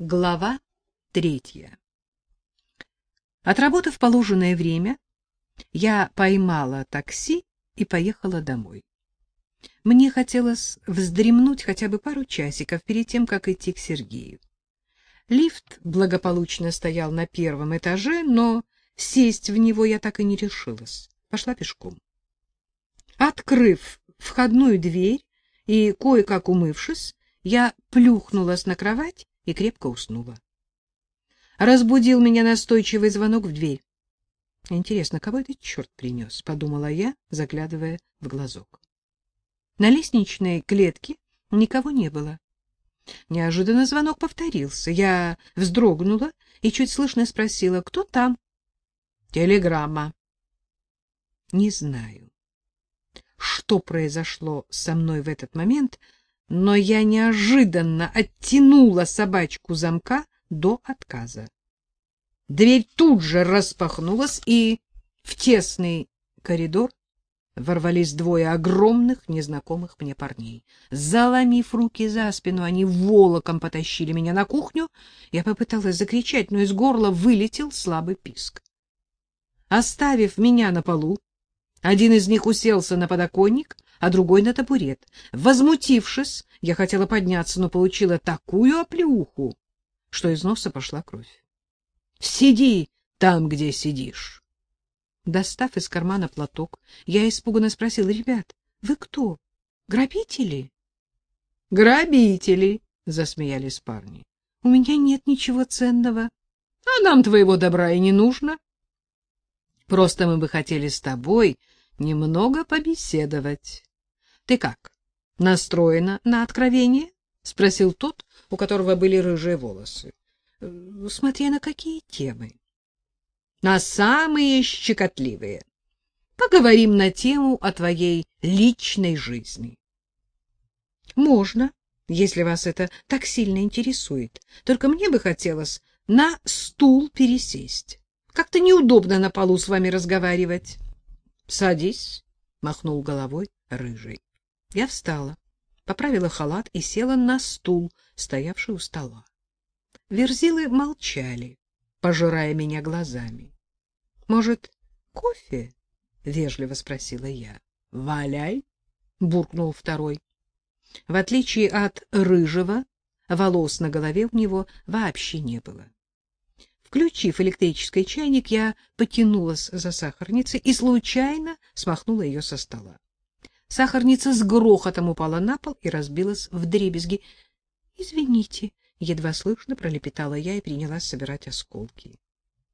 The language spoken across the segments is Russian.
Глава третья. Отработав положенное время, я поймала такси и поехала домой. Мне хотелось вздремнуть хотя бы пару часиков перед тем, как идти к Сергею. Лифт благополучно стоял на первом этаже, но сесть в него я так и не решилась. Пошла пешком. Открыв входную дверь и кое-как умывшись, я плюхнулась на кровать и крепко уснула. Разбудил меня настойчивый звонок в дверь. Интересно, кого этот черт принес? — подумала я, заглядывая в глазок. На лестничной клетке никого не было. Неожиданно звонок повторился. Я вздрогнула и чуть слышно спросила, кто там? Телеграмма. Не знаю, что произошло со мной в этот момент, — но я неожиданно оттянула собачку замка до отказа. Дверь тут же распахнулась, и в тесный коридор ворвались двое огромных незнакомых мне парней. Заломив руки за спину, они волоком потащили меня на кухню. Я попыталась закричать, но из горла вылетел слабый писк. Оставив меня на полу, один из них уселся на подоконник, а другой на табурет. Возмутившись, я хотела подняться, но получила такую оплеуху, что из носа пошла кровь. — Сиди там, где сидишь. Достав из кармана платок, я испуганно спросила, — Ребят, вы кто? Грабители? — Грабители, — засмеялись парни. — У меня нет ничего ценного. — А нам твоего добра и не нужно. Просто мы бы хотели с тобой немного побеседовать. Ты как? Настроена на откровение? спросил тот, у которого были рыжие волосы. Э, смотря на какие темы. На самые щекотливые. Поговорим на тему о твоей личной жизни. Можно, если вас это так сильно интересует. Только мне бы хотелось на стул пересесть. Как-то неудобно на полу с вами разговаривать. Садись, махнул головой рыжий. Я встала, поправила халат и села на стул, стоявший у стола. Верзилы молчали, пожирая меня глазами. — Может, кофе? — вежливо спросила я. — Валяй! — буркнул второй. В отличие от рыжего, волос на голове у него вообще не было. Включив электрический чайник, я потянулась за сахарницей и случайно смахнула ее со стола. Сахарница с грохотом упала на пол и разбилась вдребезги. — Извините, — едва слышно пролепетала я и принялась собирать осколки.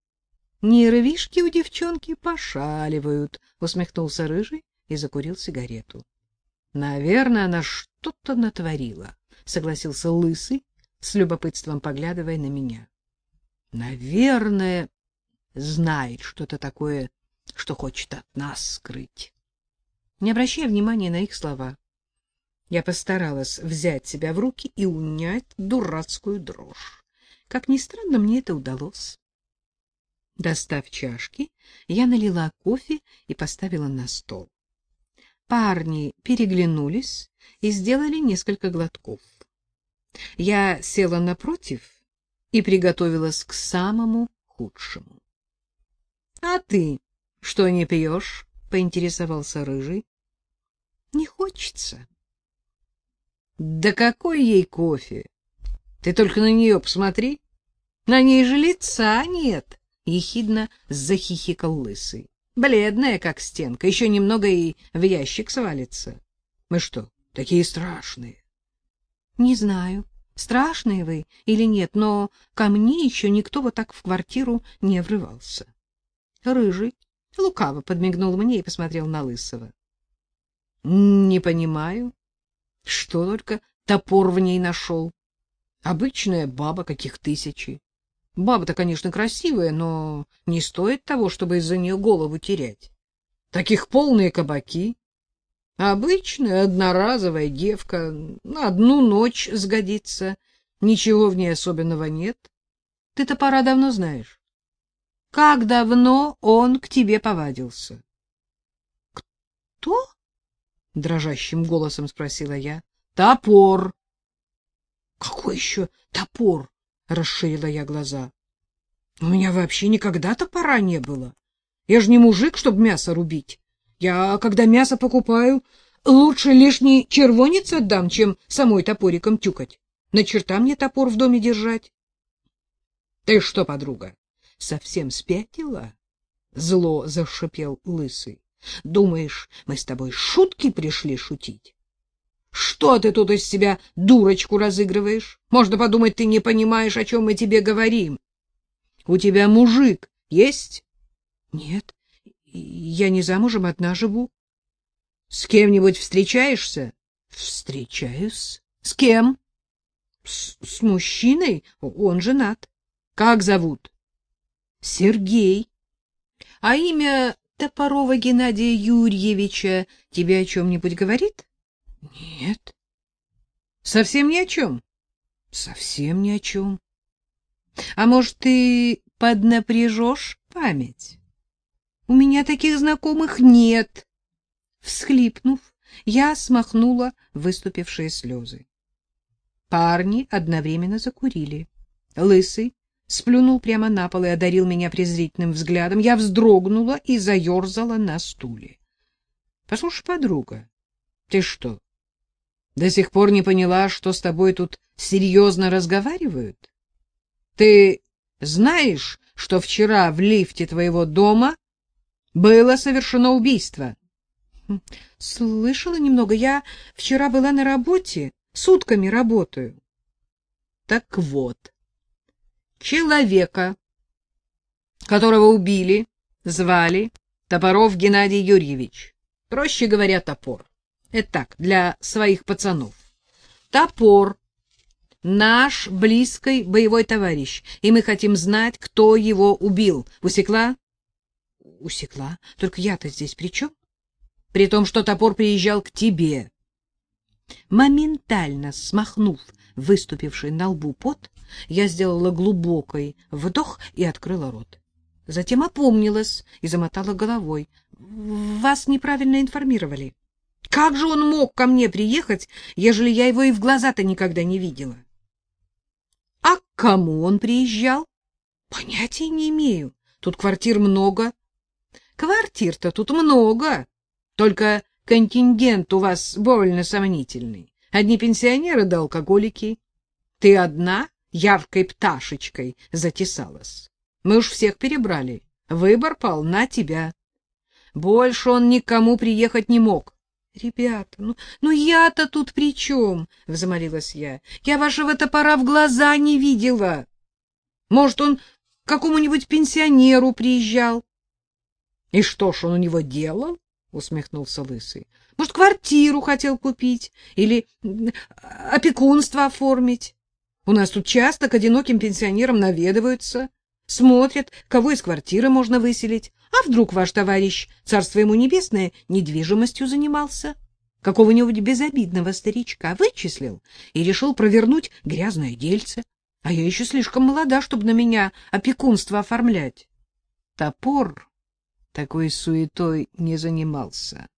— Нервишки у девчонки пошаливают, — усмехнулся Рыжий и закурил сигарету. — Наверное, она что-то натворила, — согласился Лысый, с любопытством поглядывая на меня. — Наверное, знает что-то такое, что хочет от нас скрыть не обращая внимания на их слова. Я постаралась взять себя в руки и унять дурацкую дрожь. Как ни странно, мне это удалось. Достав чашки, я налила кофе и поставила на стол. Парни переглянулись и сделали несколько глотков. Я села напротив и приготовилась к самому худшему. — А ты что не пьешь? — поинтересовался Рыжий. Не хочется. Да какой ей кофе? Ты только на нее посмотри. На ней же лица нет, ехидно захихикал лысый. Бледная, как стенка, еще немного и в ящик свалится. Мы что, такие страшные? Не знаю, страшные вы или нет, но ко мне еще никто вот так в квартиру не врывался. Рыжий лукаво подмигнул мне и посмотрел на лысого. Не понимаю, что только топор в ней нашел. Обычная баба, каких тысячи. Баба-то, конечно, красивая, но не стоит того, чтобы из-за нее голову терять. Таких полные кабаки. Обычная одноразовая девка, на одну ночь сгодится. Ничего в ней особенного нет. Ты-то пора давно знаешь. Как давно он к тебе повадился? — Кто? — дрожащим голосом спросила я. — Топор. — Какой еще топор? — расширила я глаза. У меня вообще никогда топора не было. Я же не мужик, чтобы мясо рубить. Я, когда мясо покупаю, лучше лишний червонец отдам, чем самой топориком тюкать. На черта мне топор в доме держать. Ты что, подруга, совсем спятила? Зло зашипел лысый. Думаешь, мы с тобой шутки пришли шутить? Что ты тут из себя дурочку разыгрываешь? Можно подумать, ты не понимаешь, о чем мы тебе говорим. У тебя мужик есть? Нет, я не замужем, одна живу. С кем-нибудь встречаешься? Встречаюсь. С кем? С, с мужчиной, он женат. Как зовут? Сергей. А имя Топорова Геннадия Юрьевича тебе о чем-нибудь говорит? Нет. Совсем ни о чем? Совсем ни о чем. А может, ты поднапряжешь память? У меня таких знакомых нет. Всхлипнув, я смахнула выступившие слезы. Парни одновременно закурили. Лысый сплюнул прямо на пол и одарил меня презрительным взглядом. Я вздрогнула и заерзала на стуле. — Послушай, подруга, ты что, до сих пор не поняла, что с тобой тут серьезно разговаривают? Ты знаешь, что вчера в лифте твоего дома было совершено убийство? Хм, — Слышала немного. Я вчера была на работе. Сутками работаю. Так вот, человека, которого убили, звали Топоров Геннадий Юрьевич. Проще говоря, топор. Это так, для своих пацанов. Топор — наш близкий боевой товарищ, и мы хотим знать, кто его убил. Усекла? Усекла. Только я-то здесь при чем? При том, что топор приезжал к тебе. Моментально смахнув выступивший на лбу пот, я сделала глубокий вдох и открыла рот. Затем опомнилась и замотала головой. — Вас неправильно информировали. Как же он мог ко мне приехать, ежели я его и в глаза-то никогда не видела? — А к кому он приезжал? — Понятия не имею. Тут квартир много. — Квартир-то тут много. Только контингент у вас больно сомнительный. Одни пенсионеры да алкоголики. Ты одна яркой пташечкой затесалась. Мы уж всех перебрали. Выбор пал на тебя. Больше он никому приехать не мог. — Ребята, ну, ну я-то тут при чем? — взмолилась я. — Я вашего топора в глаза не видела. Может, он к какому-нибудь пенсионеру приезжал? — И что ж он у него делал? — усмехнулся Лысый. — Может, квартиру хотел купить или опекунство оформить? У нас тут часто к одиноким пенсионерам наведываются, смотрят, кого из квартиры можно выселить. А вдруг ваш товарищ, царство ему небесное, недвижимостью занимался? Какого-нибудь безобидного старичка вычислил и решил провернуть грязное дельце. А я еще слишком молода, чтобы на меня опекунство оформлять. Топор такой суетой не занимался.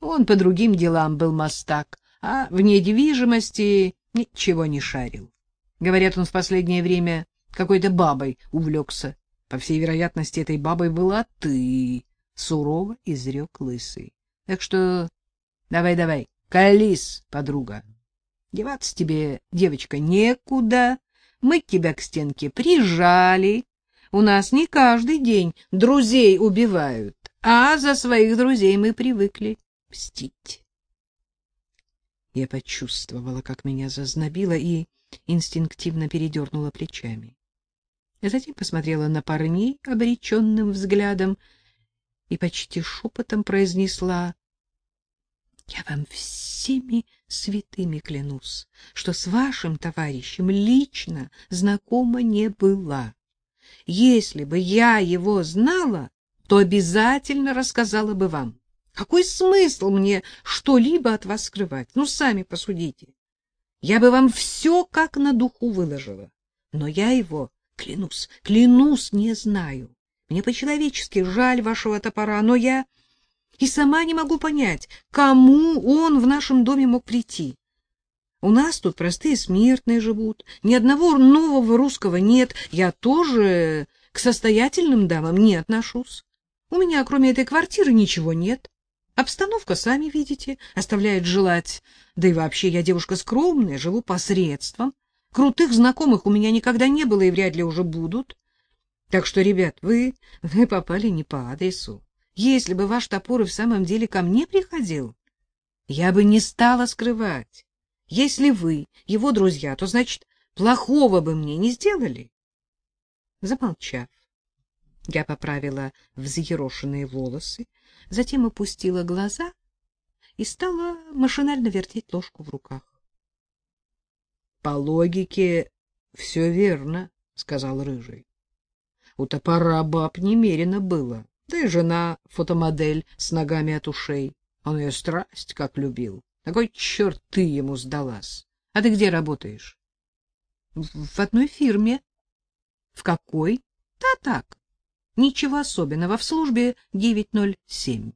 Он по другим делам был мастак, а в недвижимости ничего не шарил. Говорят, он в последнее время какой-то бабой увлекся. По всей вероятности, этой бабой была ты, — сурово изрек лысый. Так что давай-давай, колись, подруга. Деваться тебе, девочка, некуда. Мы тебя к стенке прижали, у нас не каждый день друзей убивают, а за своих друзей мы привыкли мстить. Я почувствовала, как меня зазнобило, и инстинктивно передернула плечами. Затем посмотрела на парней обреченным взглядом и почти шепотом произнесла я вам всеми святыми клянусь, что с вашим товарищем лично знакома не была. Если бы я его знала, то обязательно рассказала бы вам. Какой смысл мне что-либо от вас скрывать? Ну, сами посудите. Я бы вам все как на духу выложила. Но я его, клянусь, клянусь, не знаю. Мне по-человечески жаль вашего топора, но я и сама не могу понять, кому он в нашем доме мог прийти. У нас тут простые смертные живут. Ни одного нового русского нет. Я тоже к состоятельным дамам не отношусь. У меня, кроме этой квартиры, ничего нет. Обстановка, сами видите, оставляет желать. Да и вообще, я девушка скромная, живу посредством. Крутых знакомых у меня никогда не было и вряд ли уже будут. Так что, ребят, вы, вы попали не по адресу. Если бы ваш топор и в самом деле ко мне приходил, я бы не стала скрывать. Если вы его друзья, то, значит, плохого бы мне не сделали. Замолчав, я поправила взъерошенные волосы, затем опустила глаза и стала машинально вертеть ложку в руках. — По логике все верно, — сказал Рыжий. У топора баб немерено было, да и жена фотомодель с ногами от ушей. Он ее страсть как любил. Такой черт ты ему сдалась. А ты где работаешь? В одной фирме. В какой? Да так. Ничего особенного. В службе 907.